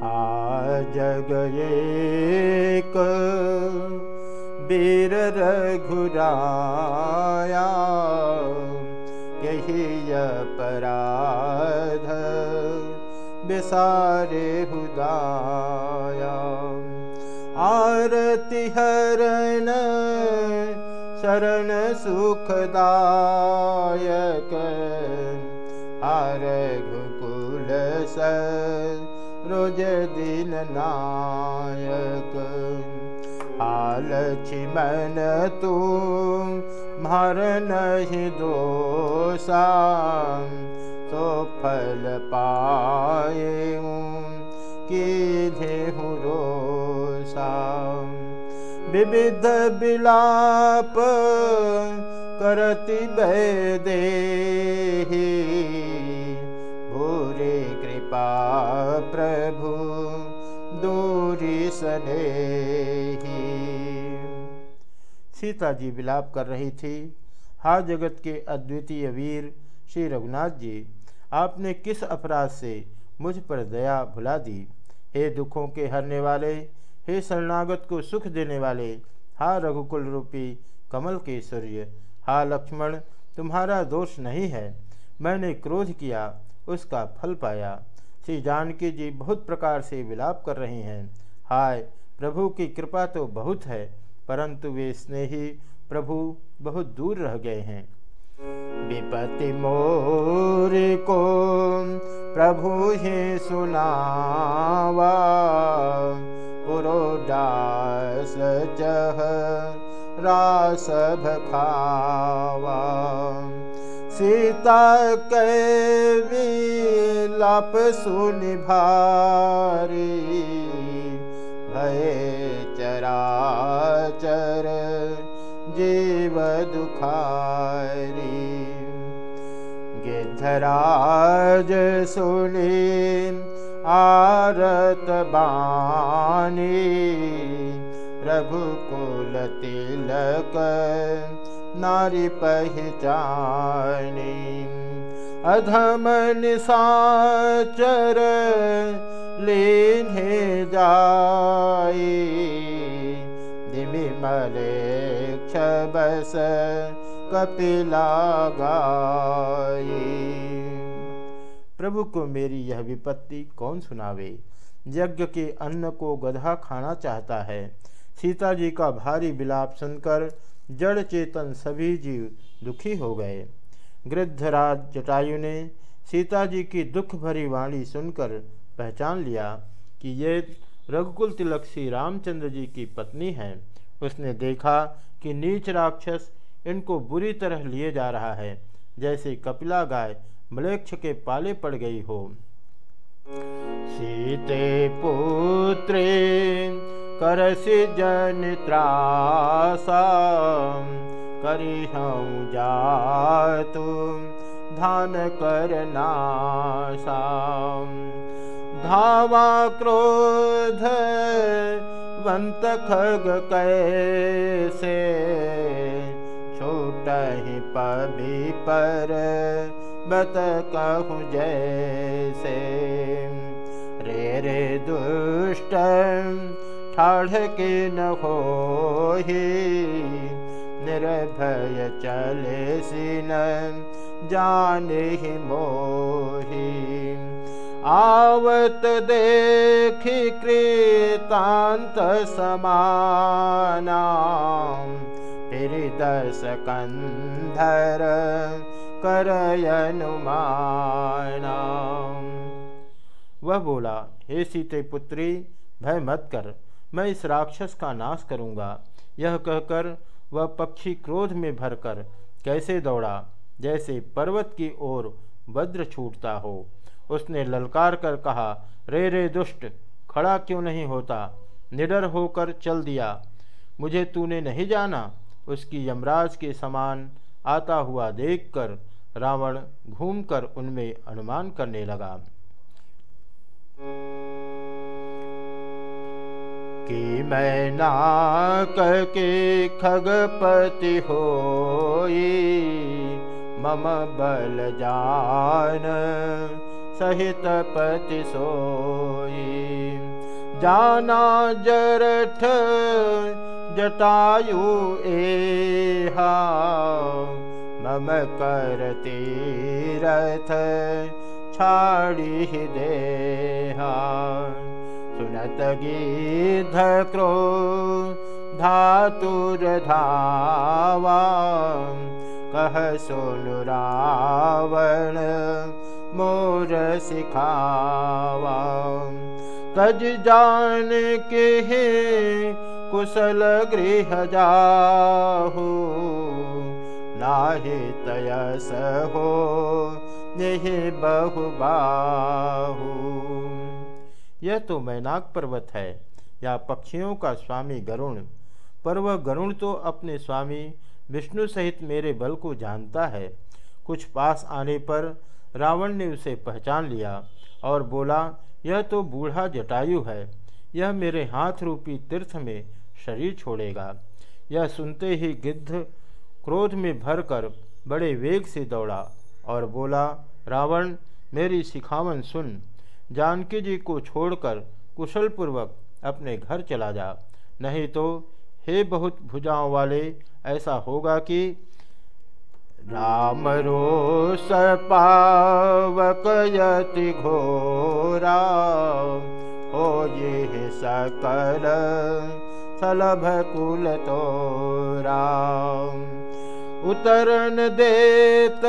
हा जग एक वीर रघुराया यही अपराध बिसारे हुदाया। आरती हरण शरण सुखदायक जीन नायक। आलिमन तर्नहि दोषा सोफल पाय की धु दोषा विविध विलापक प्रति वै दे दूरी सने सीता जी विलाप कर रही थी, हा जगत के अद्वितीय वीर श्री रघुनाथ जी, आपने किस अपराध से मुझ पर दया भुला दी? हे दुखों के हरने वाले, हे शरणागत को सुख देने वाले, हा रघुकुल रूपी कमल के सूर्य, हा लक्ष्मण, तुम्हारा दोष नहीं है। मैंने क्रोध किया, उसका फल पाया। श्री जानकी जी बहुत प्रकार से विलाप कर रही हैं। हाय, प्रभु की कृपा तो बहुत है, परंतु वे स्नेही प्रभु बहुत दूर रह गए हैं। विपति मोर को प्रभु ही सुनावा जह रास भखावा। सीता के लप सुनि भारी भय चराचर जीव दुखारी गिद्धराज सुनी बानी रघुकुल तिलक नारी पहचानी। अधम निशाचर लेने जाई दिमि मलेक्ष कपिला गाई प्रभु को मेरी यह विपत्ति कौन सुनावे? यज्ञ के अन्न को गधा खाना चाहता है। सीता जी का भारी विलाप सुनकर जड़ चेतन सभी जीव दुखी हो गए। गृद्धराज जटायु ने सीता जी की दुख भरी वाणी सुनकर पहचान लिया कि ये रघुकुल तिलक श्री रामचंद्र जी की पत्नी हैं। उसने देखा कि नीच राक्षस इनको बुरी तरह लिए जा रहा है, जैसे कपिला गाय मलेक्ष के पाले पड़ गई हो। सीते पुत्रे, करसि जन हूँ जातु, धान करनासा धावा क्रोध वंत खग कैसे? छोट ही पभी पर बत कहूँ जैसे। रे रे दुष्ट ठाढ़ के न हो निर्भय चले सिन जान ही मोही आवत देखी फिर दस कंधर करयनुमाना वह बोला, हे सीते पुत्री भय मत कर, मैं इस राक्षस का नाश करूँगा। यह कहकर वह पक्षी क्रोध में भरकर कैसे दौड़ा, जैसे पर्वत की ओर वज्र छूटता हो। उसने ललकार कर कहा, रे रे दुष्ट, खड़ा क्यों नहीं होता? निडर होकर चल दिया। मुझे तूने नहीं जाना? उसकी यमराज के समान आता हुआ देखकर रावण घूमकर उनमें अनुमान करने लगा। कि मैं नाक के खगपति हो मम बल जान सहित पति सोई जाना जरठ जटायु एहा मम करती रथ छाड़ी देहा। सुनत गीध क्रो धावा कह सोनु रावण मोर सिखावा। तज जान के हे कुशल गृह जाहू। नाहि तयस हो यही बहु बाहू। यह तो मैनाक पर्वत है, या पक्षियों का स्वामी गरुण। पर वह गरुण तो अपने स्वामी विष्णु सहित मेरे बल को जानता है। कुछ पास आने पर रावण ने उसे पहचान लिया और बोला, यह तो बूढ़ा जटायु है। यह मेरे हाथ रूपी तीर्थ में शरीर छोड़ेगा। यह सुनते ही गिद्ध क्रोध में भरकर बड़े वेग से दौड़ा और बोला, रावण, मेरी सिखावन सुन। जानकी जी को छोड़कर कुशलपूर्वक अपने घर चला जा। नहीं तो हे बहुत भुजाओं वाले, ऐसा होगा कि राम रोष पावकयति घोरा हो ये सकल सलभ कुल तो राम उतरन देत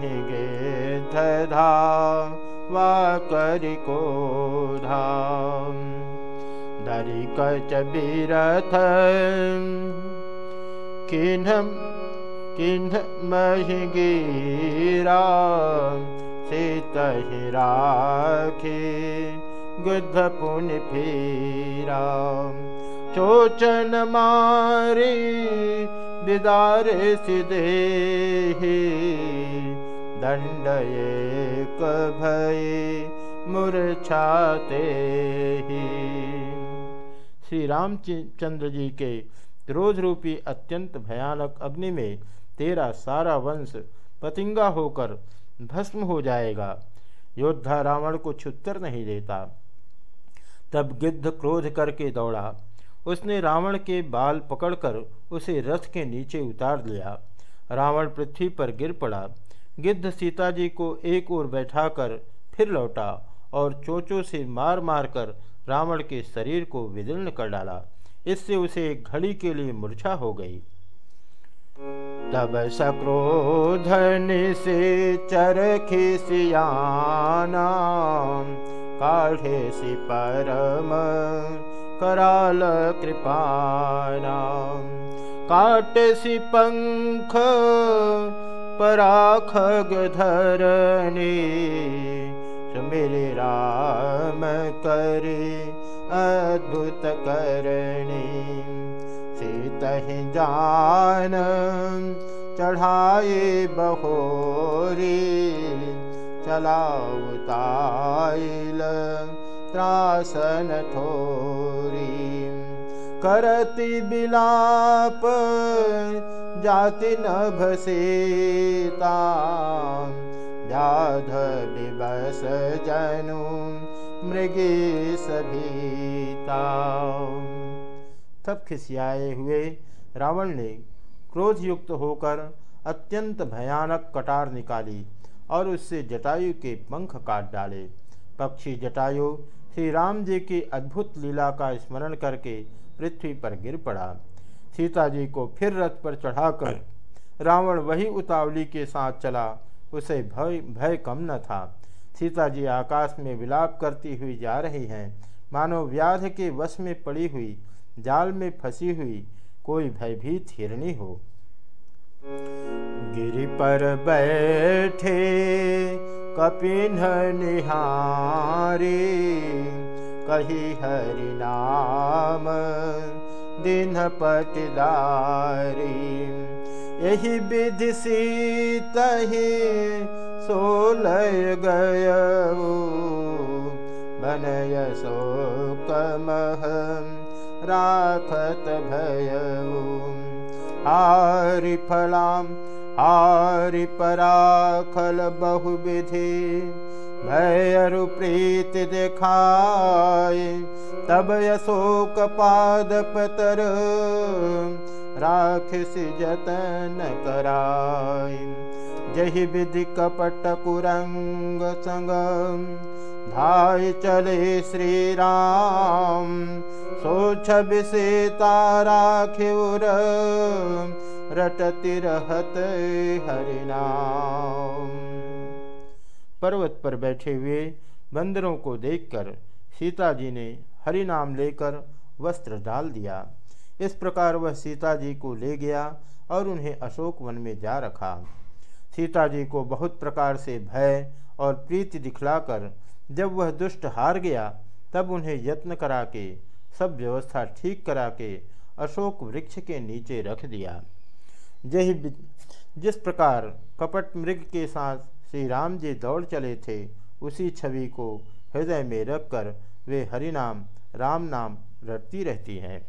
ही गे धा वा करि को धाम दरि कच बीरथ किन्ह किन्ह महिगीरा सीत ही राखी गुद्ध पुण्य फीरा चोचन मारी विदार दंड एक भय मूर्छाते ही श्री रामचंद्र जी के क्रोध रूपी अत्यंत भयानक अग्नि में तेरा सारा वंश पतिंगा होकर भस्म हो जाएगा। योद्धा रावण को छुत्तर नहीं देता। तब गिद्ध क्रोध करके दौड़ा। उसने रावण के बाल पकड़कर उसे रथ के नीचे उतार लिया। रावण पृथ्वी पर गिर पड़ा। गिद्ध सीता जी को एक ओर बैठाकर फिर लौटा और चोचों से मार मार कर रावण के शरीर को विदीर्ण कर डाला। इससे उसे घड़ी के लिए मूर्छा हो गई। तब सक्रोधन से चरखी सियाना काढ़े सी परम कराल कृपाना। काट सी पंख पराखग धरनी सुमिर राम करे अद्भुत करणी। सीतहि जान चढ़ाए बहोरी चलाउताइल त्रासन थोरी। करति बिलाप जाति नभसीता व्याध विवस जनु मृगे सभीता तब खिसियाए हुए रावण ने क्रोध युक्त होकर अत्यंत भयानक कटार निकाली और उससे जटायु के पंख काट डाले। पक्षी जटायु श्री राम जी की अद्भुत लीला का स्मरण करके पृथ्वी पर गिर पड़ा। सीता जी को फिर रथ पर चढ़ाकर रावण वही उतावली के साथ चला उसे भय भय कम न था। सीता जी आकाश में विलाप करती हुई जा रही हैं। मानो व्याध के वश में पड़ी हुई, जाल में फंसी हुई कोई भयभीत हिरणी हो। गिरि पर बैठे, कपिन निहारी, कही हरि नाम, दिन पटदारी हि विधि सीतहि सोलय गय बनय शोकमह राखत भय हरिफला आरि पराखल बहुविधि भयरुप्रीति देखा तबोक पादपतर राखस जतन कराय जहि विधि कपट कुरंग संग। धाय चले श्री राम सो छवि सीता राखिर रटति रहत हरिनाम पर्वत पर बैठे हुए बंदरों को देखकर सीता जी ने हरि नाम लेकर वस्त्र डाल दिया। इस प्रकार वह सीता जी को ले गया और उन्हें अशोक वन में जा रखा। सीता जी को बहुत प्रकार से भय और प्रीति दिखलाकर जब वह दुष्ट हार गया, तब उन्हें यत्न करा के सब व्यवस्था ठीक करा के अशोक वृक्ष के नीचे रख दिया। यही जिस प्रकार कपट मृग के साथ श्री राम जी दौड़ चले थे, उसी छवि को हृदय में रखकर वे हरिनाम, राम नाम रटती रहती हैं।